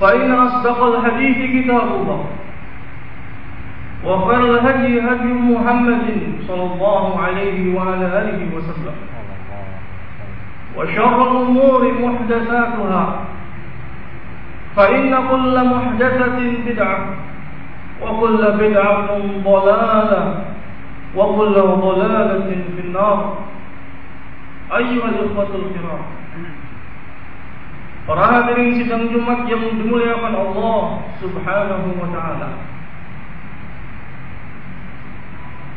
فإن أصدق الحديث كتاب الله وخير الهدي هدي محمد صلى الله عليه وعلى آله وسلم. وشر الأمور محدثاتها. فإن كل محدثة بدعة وكل بدعة ضلالة وكل ضلالة في النار. أيها الإخوة الكرام Para hadirin sidang Jumat yang dimuliakan Allah Subhanahu wa taala.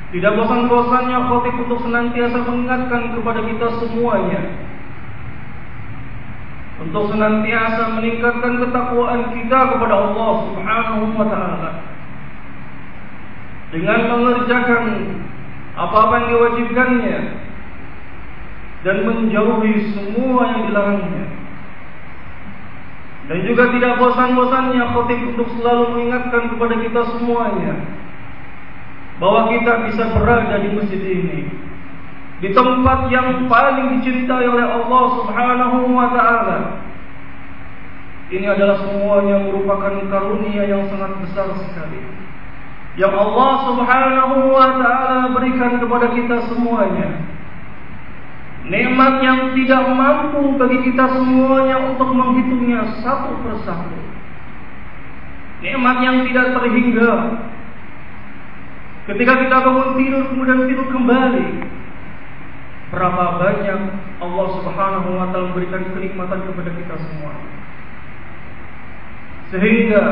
Tidak bosan-bosannya khotib untuk senantiasa mengingatkan kepada kita semuanya untuk senantiasa meningkatkan ketakwaan kita kepada Allah Subhanahu wa taala dengan mengerjakan apa-apa yang diwajibkannya dan menjauhi semua yang dilarangnya. Dan juga tidak bosan-bosannya khotib untuk selalu mengingatkan kepada kita semuanya bahwa kita bisa berada di masjid ini di tempat yang paling dicintai oleh Allah Subhanahu wa taala. Ini adalah semuanya merupakan karunia yang sangat besar sekali. Yang Allah Subhanahu wa taala berikan kepada kita semuanya. Nikmat yang tidak mampu bagi kita semuanya untuk menghitungnya satu persatu. Nikmat yang tidak terhingga. Ketika kita bangun tidur kemudian tidur kembali, berapa banyak Allah Subhanahu wa taala memberikan kenikmatan kepada kita semua. Sehingga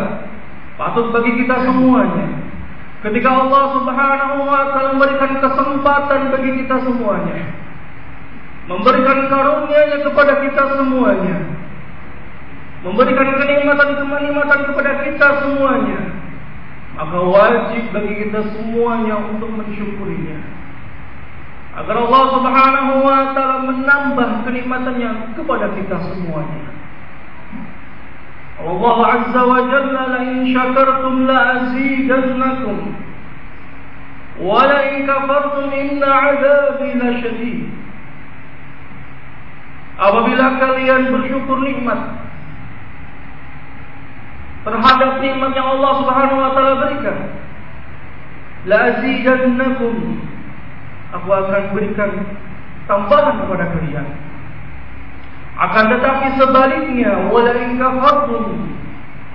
patut bagi kita semuanya ketika Allah Subhanahu wa taala memberikan kesempatan bagi kita semuanya memberikan karunia-Nya kepada kita semuanya memberikan kenikmatan-kenikmatan kepada kita semuanya maka wajib bagi kita semuanya untuk mensyukurinya agar Allah Subhanahu wa taala menambah kenikmatannya kepada kita semuanya. Allah Azza wa Jalla la in syakartum la azidannakum wa la in kafartum inna 'adzabi lasyadid. Apabila kalian bersyukur nikmat terhadap nikmat yang Allah Subhanahu wa taala berikan, la aku akan berikan tambahan kepada kalian. Akan tetapi sebaliknya, wala in kafartum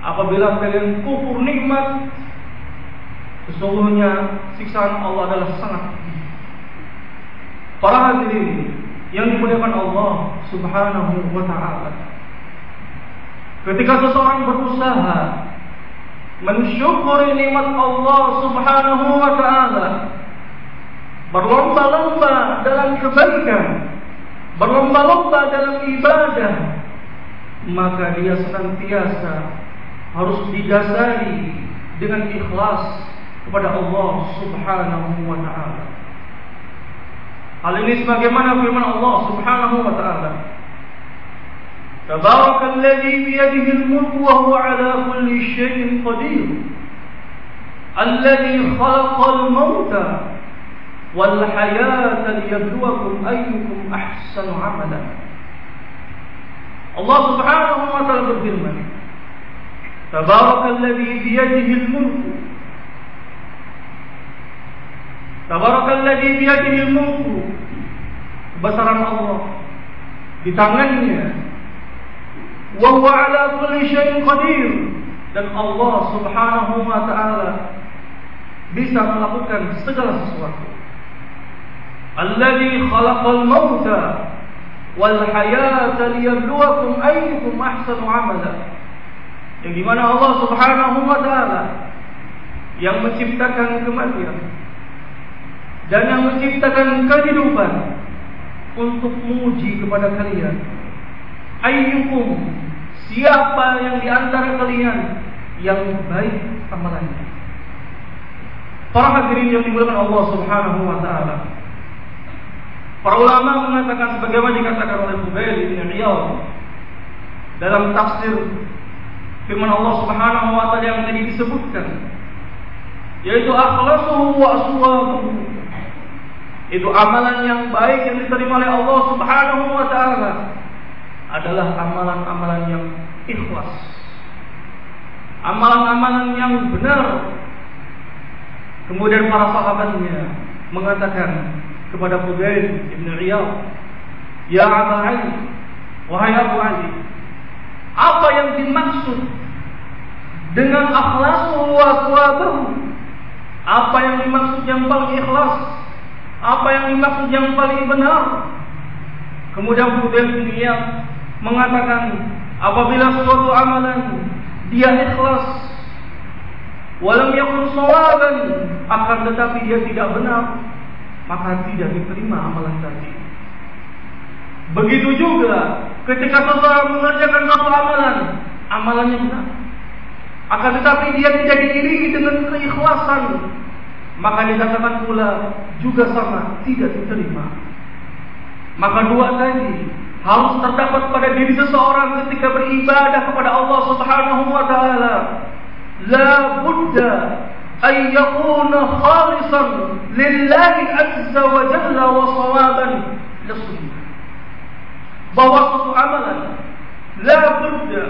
apabila kalian kufur nikmat, sesungguhnya siksaan Allah adalah sangat pedih. Para hadirin yang dimuliakan Allah Subhanahu wa taala. Ketika seseorang berusaha mensyukuri nikmat Allah Subhanahu wa taala, berlomba-lomba dalam kebaikan, berlomba-lomba dalam ibadah, maka dia senantiasa harus didasari dengan ikhlas kepada Allah Subhanahu wa taala. Hal ini sebagaimana firman Allah Subhanahu wa taala. Tabarakalladzi bi yadihi al-mulk wa huwa ala kulli syai'in qadir. Alladzi khalaqa al-mauta wal hayata liyabluwakum ayyukum ahsanu amala. Allah Subhanahu wa taala berfirman, Tabarakalladzi bi yadihi al-mulk تبارك الذي بيده الملك Kebesaran Allah di tangannya wa huwa ala kulli syai'in qadir dan Allah Subhanahu wa taala bisa melakukan segala sesuatu. Alladzi khalaqal mauta wal hayata liyabluwakum ayyukum ahsanu amala. Yang di mana Allah Subhanahu wa taala yang menciptakan kematian dan yang menciptakan kehidupan untuk menguji kepada kalian ayyukum Siapa yang di antara kalian yang baik amalannya? Para hadirin yang dimuliakan Allah Subhanahu wa taala. Para ulama mengatakan sebagaimana dikatakan oleh Fudail bin Iyad dalam tafsir firman Allah Subhanahu wa taala yang tadi disebutkan yaitu akhlasuhu wa aswabuhu itu amalan yang baik yang diterima oleh Allah Subhanahu wa taala adalah amalan-amalan yang ikhlas. Amalan-amalan yang benar. Kemudian para sahabatnya mengatakan kepada Fudail Ibn Iyad, "Ya Abu Ali, wahai Abu Ali, apa yang dimaksud dengan akhlasu wa? Apa yang dimaksud yang paling ikhlas? Apa yang dimaksud yang paling benar?" Kemudian Fudail Iyad mengatakan apabila suatu amalan dia ikhlas walam yakun sawaban akan tetapi dia tidak benar maka tidak diterima amalan tadi begitu juga ketika seseorang mengerjakan suatu amalan amalannya benar akan tetapi dia tidak diiringi dengan keikhlasan maka dikatakan pula juga sama tidak diterima maka dua tadi harus terdapat pada diri seseorang ketika beribadah kepada Allah Subhanahu wa taala. La budda ay yakuna khalisan lillahi azza wa jalla wa sawaban lisunnah. Bahwa suatu amalan la budda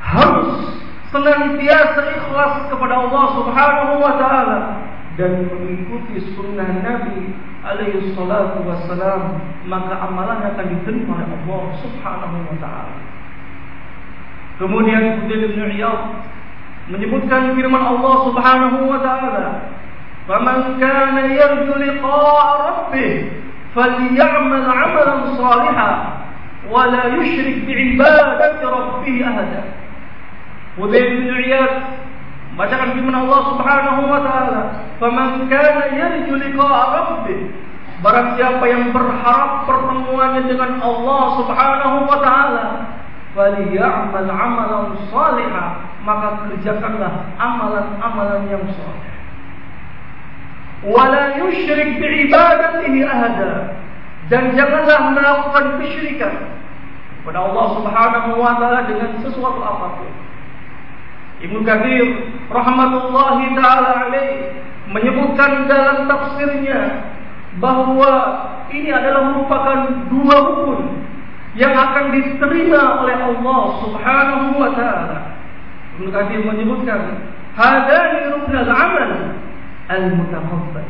harus senantiasa ikhlas kepada Allah Subhanahu wa taala dan mengikuti sunnah Nabi alaihi salatu wassalam maka amalannya akan diterima oleh Allah Subhanahu wa taala. Kemudian Fudail bin Iyad menyebutkan firman Allah Subhanahu wa taala, "Faman kana yarju liqa'a rabbih falyamal 'amalan salihan wa la yushrik bi'ibadati rabbih ahada." Fudail bin Iyad Bacakan firman Allah Subhanahu wa taala, "Faman kana yarju liqa'a rabbih" Barang siapa yang berharap pertemuannya dengan Allah Subhanahu wa taala, falyamal 'amalan shalihan, maka kerjakanlah amalan-amalan yang saleh. Wala yusyrik bi'ibadatihi ahada. Dan janganlah melakukan kesyirikan kepada Allah Subhanahu wa taala dengan sesuatu apa pun. Ibnu Katsir rahmatullahi taala alaih menyebutkan dalam tafsirnya bahwa ini adalah merupakan dua rukun yang akan diterima oleh Allah Subhanahu wa taala. Ibnu Katsir menyebutkan hadani ruknul amal al-mutaqabbal.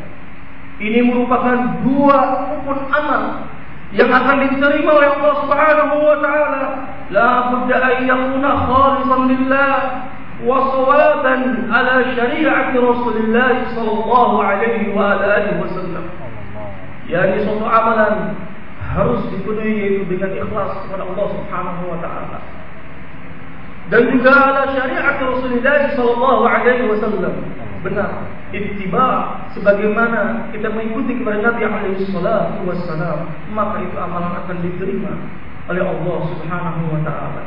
Ini merupakan dua rukun amal yang akan diterima oleh Allah Subhanahu wa taala. La budda an khalisan lillah وصوابا على شريعة رسول الله صلى الله عليه وآله وسلم يعني suatu amalan harus dipenuhi yaitu dengan ikhlas kepada Allah Subhanahu wa taala. dan juga ala syariat Rasulullah sallallahu alaihi wasallam. Benar, ittiba sebagaimana kita mengikuti kepada Nabi alaihi salatu wasallam, maka itu amalan akan diterima oleh Allah Subhanahu wa taala.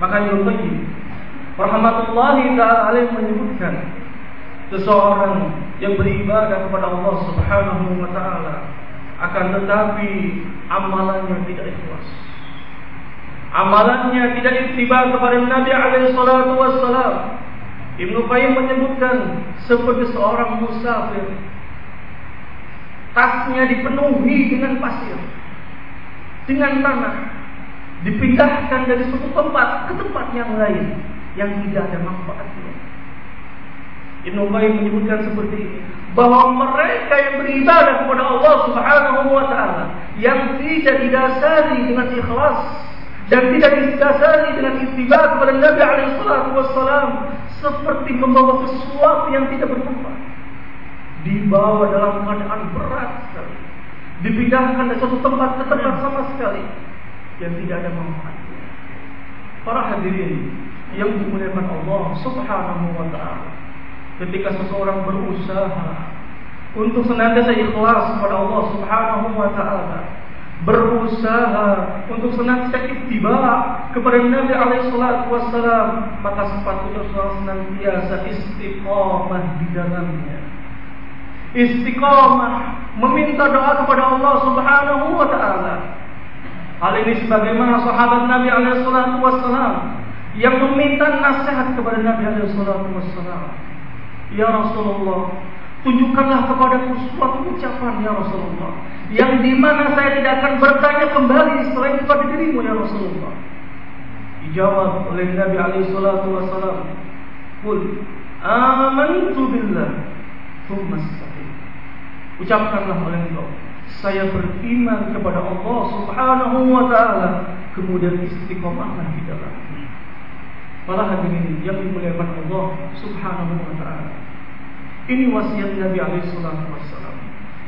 Maka Ibnu Qayyim rahmatullahi taala alaih menyebutkan seseorang yang beribadah kepada Allah Subhanahu wa taala akan tetapi amalannya tidak ikhlas. Amalannya tidak ittiba kepada Nabi alaihi salatu wassalam. Ibnu Qayyim menyebutkan seperti seorang musafir tasnya dipenuhi dengan pasir dengan tanah dipindahkan dari suatu tempat ke tempat yang lain yang tidak ada manfaatnya. Ibnu Qayyim menyebutkan seperti ini bahwa mereka yang beribadah kepada Allah Subhanahu wa taala yang tidak didasari dengan ikhlas dan tidak didasari dengan ittiba kepada Nabi alaihi salatu wassalam seperti membawa sesuatu yang tidak bermanfaat dibawa dalam keadaan berat sekali dipindahkan dari satu tempat ke tempat sama sekali yang tidak ada manfaatnya para hadirin yang dimuliakan Allah Subhanahu wa taala. Ketika seseorang berusaha untuk senantiasa ikhlas kepada Allah Subhanahu wa taala berusaha untuk senantiasa ittiba kepada Nabi alaihi salatu wasallam maka sepatutnya seorang senantiasa istiqamah di dalamnya. Istiqamah meminta doa kepada Allah Subhanahu wa taala. Hal ini sebagaimana sahabat Nabi alaihi salatu yang meminta nasihat kepada Nabi alaihi wasallam Ya Rasulullah, tunjukkanlah kepadaku suatu ucapan ya Rasulullah, yang di mana saya tidak akan bertanya kembali selain kepada dirimu ya Rasulullah. Dijawab oleh Nabi alaihi salatu wasallam, "Qul amantu billah, tsumma Ucapkanlah oleh engkau, saya beriman kepada Allah Subhanahu wa taala, kemudian istiqomahlah di dalamnya. Para hadirin yang dimuliakan Allah Subhanahu wa taala. Ini wasiat Nabi alaihi wasallam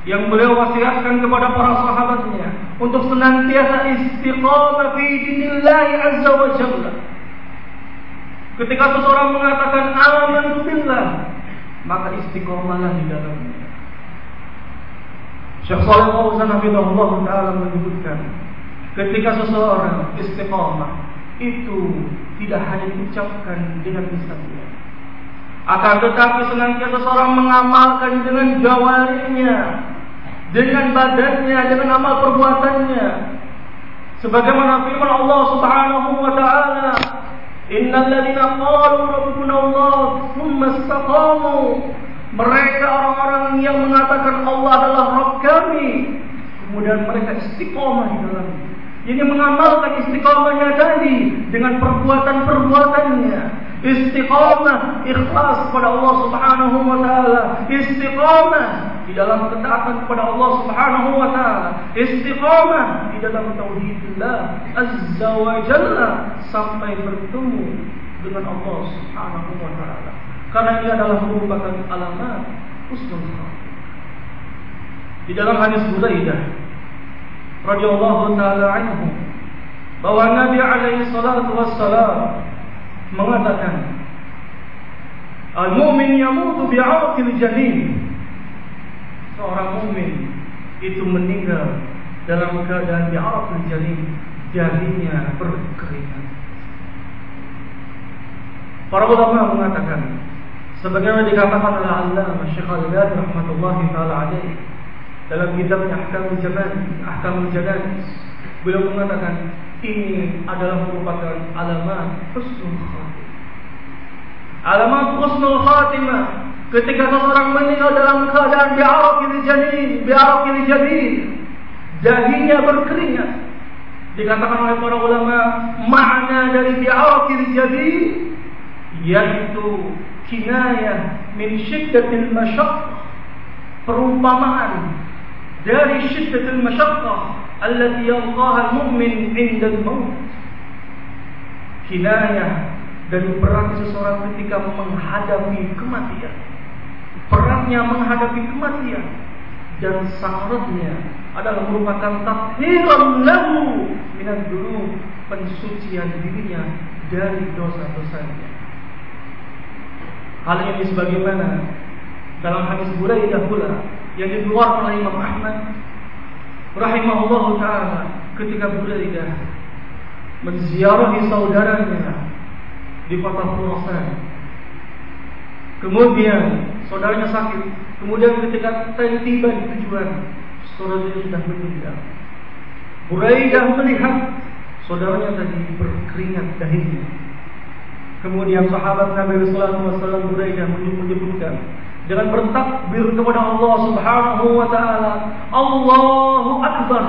yang beliau wasiatkan kepada para sahabatnya untuk senantiasa istiqamah fi dinillah azza wa jalla. Ketika seseorang mengatakan amantu billah, maka istiqomahlah di dalamnya. Syekh Shalih Fauzan hafizahullah taala menyebutkan ketika seseorang istiqamah itu tidak hanya diucapkan dengan lisannya. Akan tetapi senantiasa seorang mengamalkan dengan jawarihnya, dengan badannya, dengan amal perbuatannya. Sebagaimana firman Allah Subhanahu wa taala, "Innal ladzina qalu rabbuna Allah tsumma istaqamu" Mereka orang-orang yang mengatakan Allah adalah Rabb kami, kemudian mereka istiqomah di dalamnya. Ini mengamalkan istiqomahnya tadi dengan perbuatan-perbuatannya. Istiqomah ikhlas kepada Allah Subhanahu wa taala. Istiqomah di dalam ketaatan kepada Allah Subhanahu wa taala. Istiqomah di dalam tauhidillah azza wa jalla sampai bertemu dengan Allah Subhanahu wa taala. Karena ini adalah merupakan alamat husnul Di dalam hadis Buraidah radhiyallahu taala anhu bahwa Nabi alaihi salatu wassalam mengatakan Al-mu'min yamutu bi'aqil janin. Seorang mukmin itu meninggal dalam keadaan bi'aqil janin janinnya berkeringat. Para ulama mengatakan sebagaimana dikatakan oleh Allah Syekh Al-Albani rahmatullahi taala alaihi dalam kitabnya Ahkamul Jaban, Ahkamul Jaban, beliau mengatakan ini adalah merupakan alamat husnul khatimah. Alamat husnul khatimah ketika seseorang meninggal dalam keadaan bi'araqil janin, bi'araqil janin, dahinya berkeringat. Dikatakan oleh para ulama makna dari bi'araqil janin yaitu kinayah min syiddatil masyaqqah perumpamaan dari syiddatul masyaqqah allati yalqaha al-mu'min 'inda al-maut. Kinayah dari berat seseorang ketika menghadapi kematian. Beratnya menghadapi kematian dan syaratnya adalah merupakan takhiran lahu minan dulu pensucian dirinya dari dosa-dosanya. Hal ini sebagaimana dalam hadis Buraidah pula yang dikeluarkan oleh Imam Ahmad rahimahullah taala ketika Buraidah menziarahi saudaranya di kota Khurasan. Kemudian saudaranya sakit. Kemudian ketika tiba di tujuan, saudaranya sudah meninggal. Buraidah melihat saudaranya tadi berkeringat dahinya. Kemudian sahabat Nabi Sallallahu Alaihi Wasallam Buraidah menyebutkan dengan bertakbir kepada Allah Subhanahu Wa Taala, Allahu Akbar.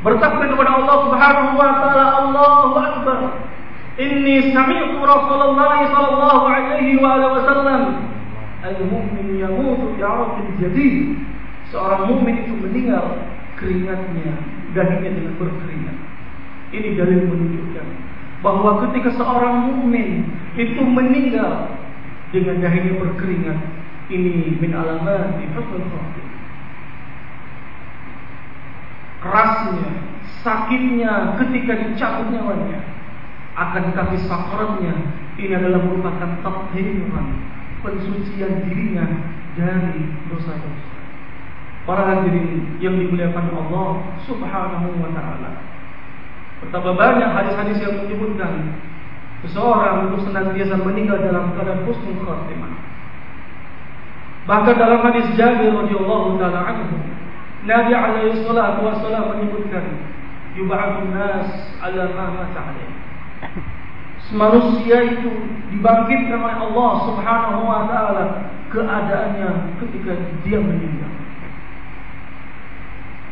Bertakbir kepada Allah Subhanahu Wa Taala, Allahu Akbar. Inni sami'tu Rasulullah sallallahu alaihi wa alihi wasallam al-mu'min yamutu ya rabbil jadid. Seorang mukmin itu meninggal keringatnya, dahinya dengan berkeringat. Ini dalil menunjukkan bahwa ketika seorang mukmin itu meninggal dengan dahinya berkeringat, ini min alamat di husnul Kerasnya, sakitnya ketika dicabut nyawanya akan tetapi sakaratnya ini adalah merupakan tathiran pensucian dirinya dari dosa-dosa. Para hadirin yang dimuliakan Allah Subhanahu wa taala. Betapa banyak hadis-hadis yang menyebutkan seseorang untuk senantiasa meninggal dalam keadaan husnul khatimah. Bahkan dalam hadis Jabir radhiyallahu taala anhu, Nabi alaihi salatu wasallam menyebutkan yub'atsun nas ala ma mata alaihi manusia itu dibangkitkan oleh Allah Subhanahu wa taala keadaannya ketika dia meninggal.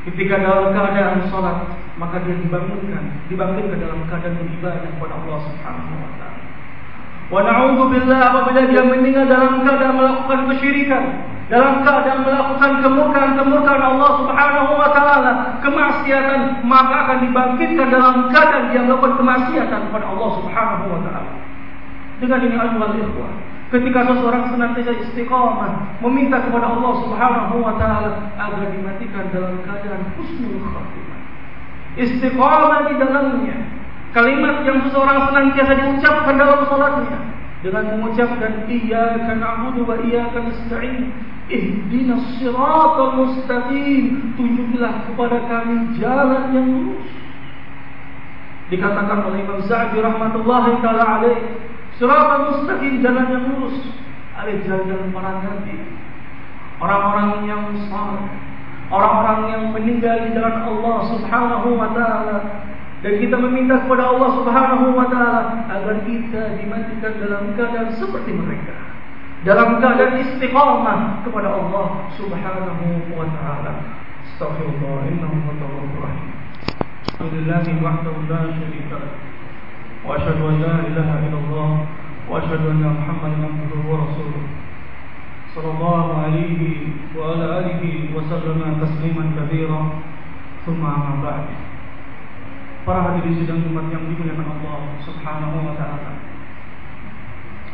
Ketika dalam keadaan salat, maka dia dibangunkan, dibangkitkan dalam keadaan beribadah kepada Allah Subhanahu wa taala. Wa na'udzu billah apabila dia meninggal dalam keadaan melakukan kesyirikan, dalam keadaan melakukan kemurkaan-kemurkaan Allah Subhanahu wa taala, kemaksiatan, maka akan dibangkitkan dalam keadaan dia melakukan kemaksiatan kepada Allah Subhanahu wa taala. Dengan ini ayuhal ikhwah, ketika seseorang senantiasa istiqamah meminta kepada Allah Subhanahu wa taala agar dimatikan dalam keadaan husnul khatimah. Istiqamah di dalamnya. Kalimat yang seseorang senantiasa diucapkan dalam salatnya. Dengan mengucapkan iyyaka na'budu wa iyyaka nasta'in Ihdinas siratal mustaqim. Tunjukilah kepada kami jalan yang lurus. Dikatakan oleh Imam Sa'di rahmatullahi ta'ala alaih Siratal mustaqim jalan yang lurus. Alaih jalan-jalan para nabi. Orang-orang yang saleh Orang-orang yang meninggal di jalan Allah subhanahu wa ta'ala dan kita meminta kepada Allah Subhanahu wa taala agar kita dimatikan dalam keadaan seperti mereka dalam keadaan istiqamah kepada Allah Subhanahu wa taala. Astaghfirullah innahu tawwabur rahim. Alhamdulillah wahdahu la syarika lah. Wa asyhadu an la ilaha illallah wa asyhadu anna Muhammadan abduhu wa rasuluh. Alaihi wa ala alihi wa sallama tasliman katsira. Tsumma amma ba'd. Para hadirin sidang Jumat yang dimuliakan Allah Subhanahu wa taala.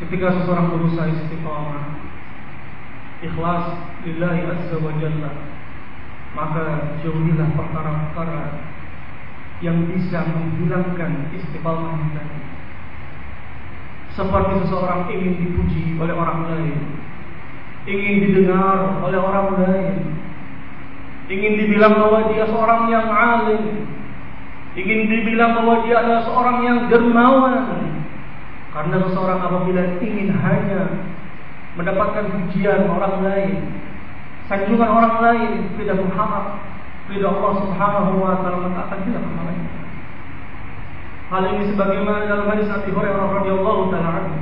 Ketika seseorang berusaha istiqamah Ikhlas lillahi azza wa jalla Maka jauhilah perkara-perkara Yang bisa menghilangkan istiqamah tadi Seperti seseorang ingin dipuji oleh orang lain Ingin didengar oleh orang lain Ingin dibilang bahwa dia seorang yang alim Ingin dibilang bahwa dia adalah seorang yang dermawan karena seseorang apabila ingin hanya mendapatkan pujian orang lain, sanjungan orang lain, tidak berharap tidak Allah Subhanahu wa taala maka akan hilang amalnya. Hal ini sebagaimana dalam hadis Abi Hurairah radhiyallahu taala anhu.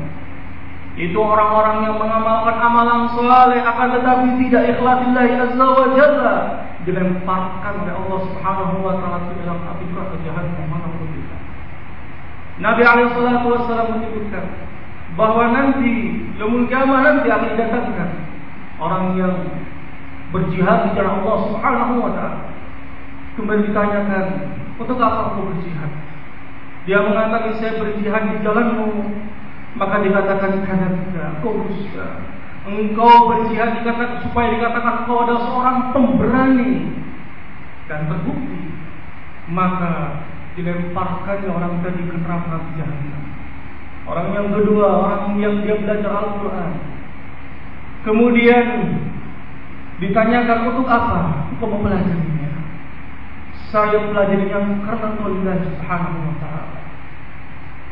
Itu orang-orang yang mengamalkan amalan saleh akan tetapi tidak ikhlas lillahi azza wa jalla dilemparkan oleh Allah Subhanahu wa taala ke dalam api neraka jahanam mana Nabi Alaihissalam menyebutkan bahwa nanti yaumul kiamat nanti akan didatangkan orang yang berjihad di jalan Allah Subhanahu wa taala. Ditanyakan, "Untuk apa kau berjihad?" Dia mengatakan, "Saya berjihad di jalanmu." Maka dikatakan, "Karena kau dusta." Engkau berjihad dikatakan supaya dikatakan kau adalah seorang pemberani dan terbukti maka dilemparkannya orang tadi ke neraka jahanam. Orang yang kedua, orang yang dia belajar Al-Quran. Kemudian ditanyakan untuk apa? Untuk mempelajarinya. Saya pelajarinya karena Allah Subhanahu wa taala.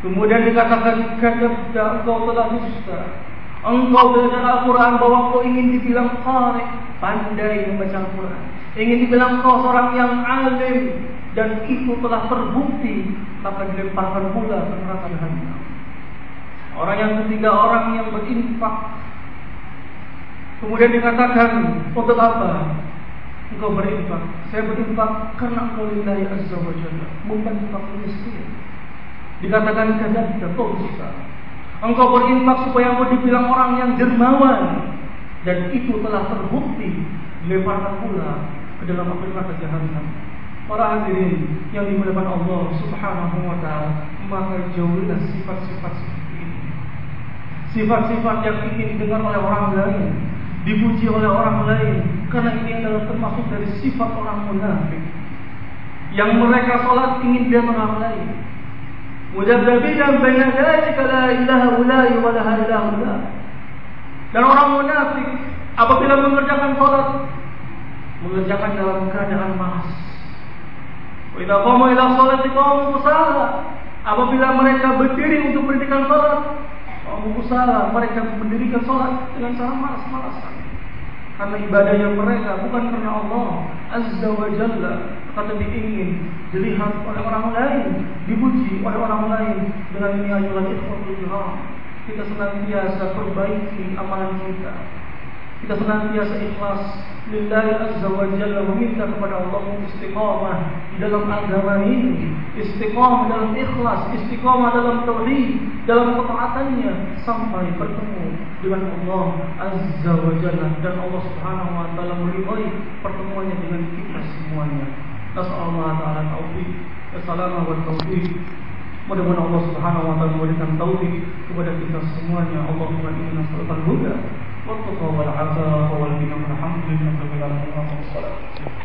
Kemudian dikatakan kadzabta engkau telah dusta. Engkau belajar Al-Quran bahwa kau ingin dibilang qari, pandai membaca Al-Quran. Ingin dibilang kau seorang yang alim dan itu telah terbukti maka dilemparkan pula ke neraka. Orang yang ketiga orang yang berinfak. Kemudian dikatakan untuk apa? Engkau berinfak. Saya berinfak karena engkau lillahi azza wa jalla. Bukan fakir miskin. Dikatakan kadang kau bisa. Engkau berinfak supaya engkau dibilang orang yang dermawan. Dan itu telah terbukti dilemparkan pula ke dalam api neraka jahanam. Para hadirin yang dimuliakan Allah Subhanahu wa taala, maka jauhilah sifat-sifat Sifat-sifat yang ingin didengar oleh orang lain Dipuji oleh orang lain Karena ini adalah termasuk dari sifat orang munafik Yang mereka sholat ingin dia orang lain Mudabdabidan baina dhalika la ilaha ulai wa la ilaha Dan orang munafik apabila mengerjakan sholat Mengerjakan dalam keadaan malas. Wa idza qamu ila sholati qamu kusala Apabila mereka berdiri untuk berdirikan sholat Abu salah mereka mendirikan sholat dengan cara malas-malasan. Karena ibadahnya mereka bukan karena Allah Azza wa Jalla. Kata diingin dilihat oleh orang lain Dipuji oleh orang lain. Dengan ini kiram Kita senantiasa perbaiki amalan kita Kita senantiasa ikhlas lillahi azza wa jalla meminta kepada Allah istiqamah di dalam agama ini, istiqamah dalam ikhlas, istiqamah dalam tauhid, dalam ketaatannya sampai bertemu dengan Allah azza wa jalla dan Allah subhanahu wa taala meridhai pertemuannya dengan kita semuanya. Nasallahu taala taufik, assalamu wa taufik. Mudah-mudahan Allah Subhanahu wa taala memberikan taufik kepada kita semuanya. Allahumma inna nas'aluka al-huda والكفر والعفاف والغنى والحمد لله رب العالمين. والصلاة